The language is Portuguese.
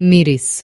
miris.